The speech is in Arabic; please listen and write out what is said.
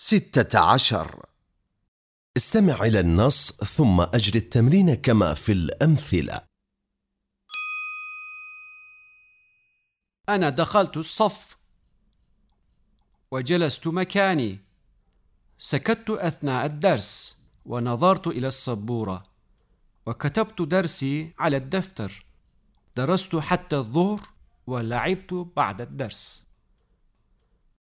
ستة عشر. استمع إلى النص ثم أجر التمرين كما في الأمثلة. أنا دخلت الصف وجلست مكاني. سكت أثناء الدرس ونظرت إلى السبورة وكتبت درسي على الدفتر. درست حتى الظهر ولعبت بعد الدرس.